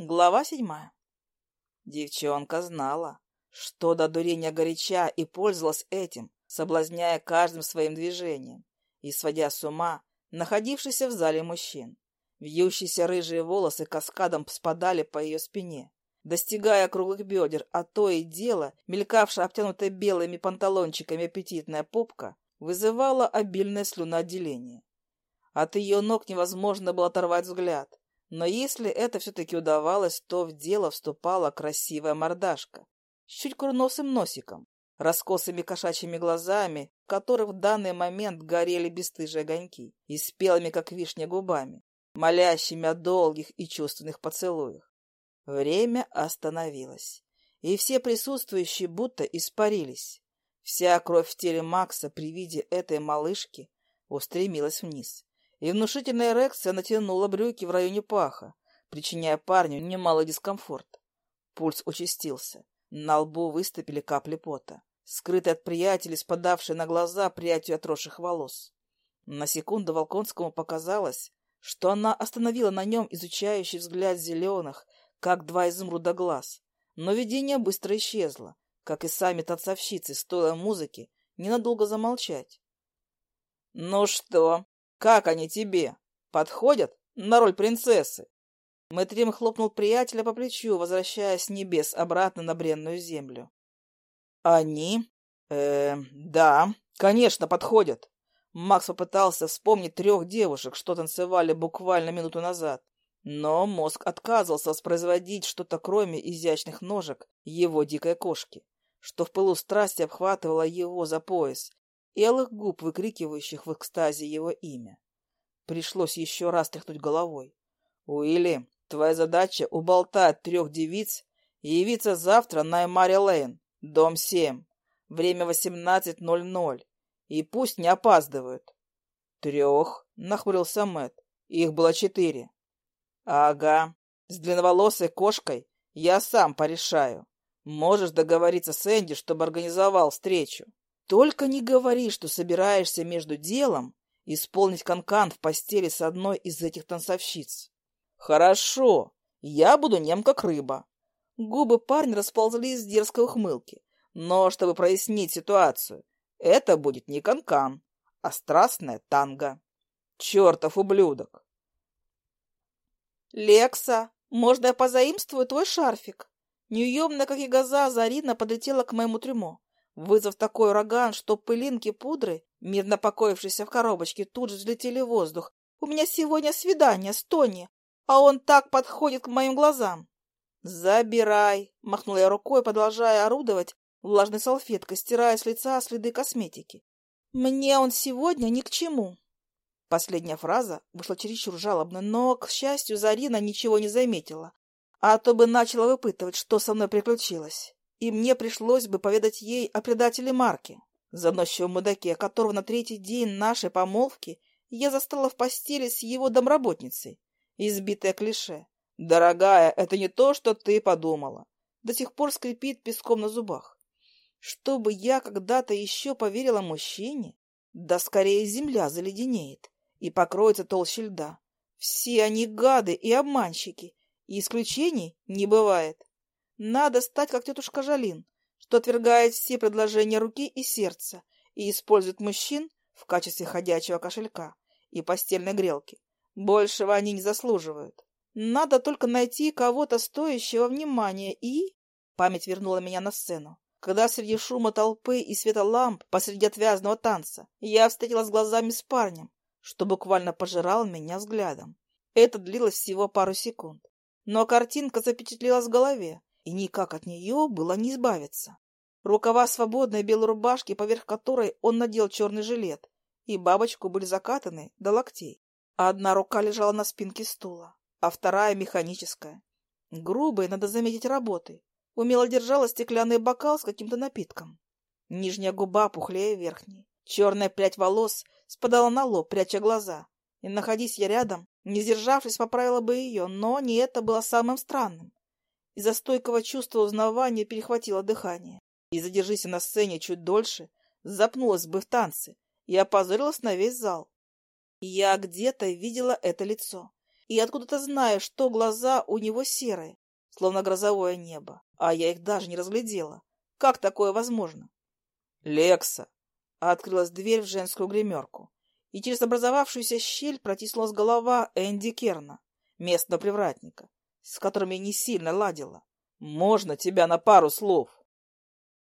Глава седьмая. Девчонка знала, что до дурения горяча и пользовалась этим, соблазняя каждым своим движением и сводя с ума находившийся в зале мужчин. Вьющиеся рыжие волосы каскадом спадали по ее спине, достигая круглых бедер, а то и дело, мелькавшая обтянутая белыми панталончиками аппетитная попка, вызывала обильное слюноотделение. От ее ног невозможно было оторвать взгляд, но если это все-таки удавалось, то в дело вступала красивая мордашка с чуть курносым носиком, раскосыми кошачьими глазами, в которых в данный момент горели бесстыжие огоньки, и спелыми, как вишня, губами, молящими о долгих и чувственных поцелуях. Время остановилось, и все присутствующие будто испарились. Вся кровь в теле Макса при виде этой малышки устремилась вниз и внушительная эрекция натянула брюки в районе паха, причиняя парню немалый дискомфорт. Пульс участился, на лбу выступили капли пота, скрытые от приятелей, спадавшие на глаза прядью отросших волос. На секунду Волконскому показалось, что она остановила на нем изучающий взгляд зеленых, как два изумруда глаз, но видение быстро исчезло, как и сами танцовщицы, стоило музыки, ненадолго замолчать. — Ну что, как они тебе? Подходят на роль принцессы?» Мэтрим хлопнул приятеля по плечу, возвращаясь с небес обратно на бренную землю. «Они? э да, конечно, подходят». Макс попытался вспомнить трех девушек, что танцевали буквально минуту назад. Но мозг отказывался воспроизводить что-то кроме изящных ножек его дикой кошки, что в пылу страсти обхватывала его за пояс и алых губ, выкрикивающих в экстазе его имя. Пришлось еще раз тряхнуть головой. «Уилли, твоя задача — уболтать трех девиц и явиться завтра на Эмари Лейн, дом 7, время 18.00, и пусть не опаздывают». «Трех?» — нахмурился Мэтт. «Их было четыре». «Ага, с длинноволосой кошкой я сам порешаю. Можешь договориться с Энди, чтобы организовал встречу. Только не говори, что собираешься между делом исполнить канкан -кан в постели с одной из этих танцовщиц. Хорошо, я буду нем как рыба. Губы парня расползлись с дерзкой ухмылки. Но, чтобы прояснить ситуацию, это будет не канкан, -кан, а страстная танго. Чертов ублюдок! Лекса, можно я позаимствую твой шарфик? Неуемная, как и газа, Зарина подлетела к моему трюмо вызвав такой ураган, что пылинки пудры, мирно покоившиеся в коробочке, тут же взлетели в воздух. «У меня сегодня свидание с Тони, а он так подходит к моим глазам!» «Забирай!» — махнула я рукой, продолжая орудовать влажной салфеткой, стирая с лица следы косметики. «Мне он сегодня ни к чему!» Последняя фраза вышла чересчур жалобно, но, к счастью, Зарина ничего не заметила, а то бы начала выпытывать, что со мной приключилось и мне пришлось бы поведать ей о предателе Марке, заносчивом мудаке, которого на третий день нашей помолвки я застала в постели с его домработницей. Избитое клише. «Дорогая, это не то, что ты подумала». До сих пор скрипит песком на зубах. Чтобы я когда-то еще поверила мужчине, да скорее земля заледенеет и покроется толще льда. Все они гады и обманщики, и исключений не бывает. Надо стать как тетушка Жалин, что отвергает все предложения руки и сердца и использует мужчин в качестве ходячего кошелька и постельной грелки. Большего они не заслуживают. Надо только найти кого-то стоящего внимания и... Память вернула меня на сцену. Когда среди шума толпы и света ламп посреди отвязного танца я встретилась глазами с парнем, что буквально пожирал меня взглядом. Это длилось всего пару секунд. Но картинка запечатлелась в голове, и никак от нее было не избавиться. Рукава свободной белой рубашки, поверх которой он надел черный жилет, и бабочку были закатаны до локтей. Одна рука лежала на спинке стула, а вторая механическая. Грубой, надо заметить, работой. Умело держала стеклянный бокал с каким-то напитком. Нижняя губа пухлее верхней. Черная прядь волос спадала на лоб, пряча глаза. И, находись я рядом, не сдержавшись, поправила бы ее, но не это было самым странным. Из-за стойкого чувства узнавания перехватило дыхание. И задержись на сцене чуть дольше, запнулась бы в танце и опозорилась на весь зал. Я где-то видела это лицо. и откуда-то знаю, что глаза у него серые, словно грозовое небо, а я их даже не разглядела. Как такое возможно? «Лекса!» Открылась дверь в женскую гримерку, и через образовавшуюся щель протиснулась голова Энди Керна, местного привратника, с которым я не сильно ладила. «Можно тебя на пару слов?»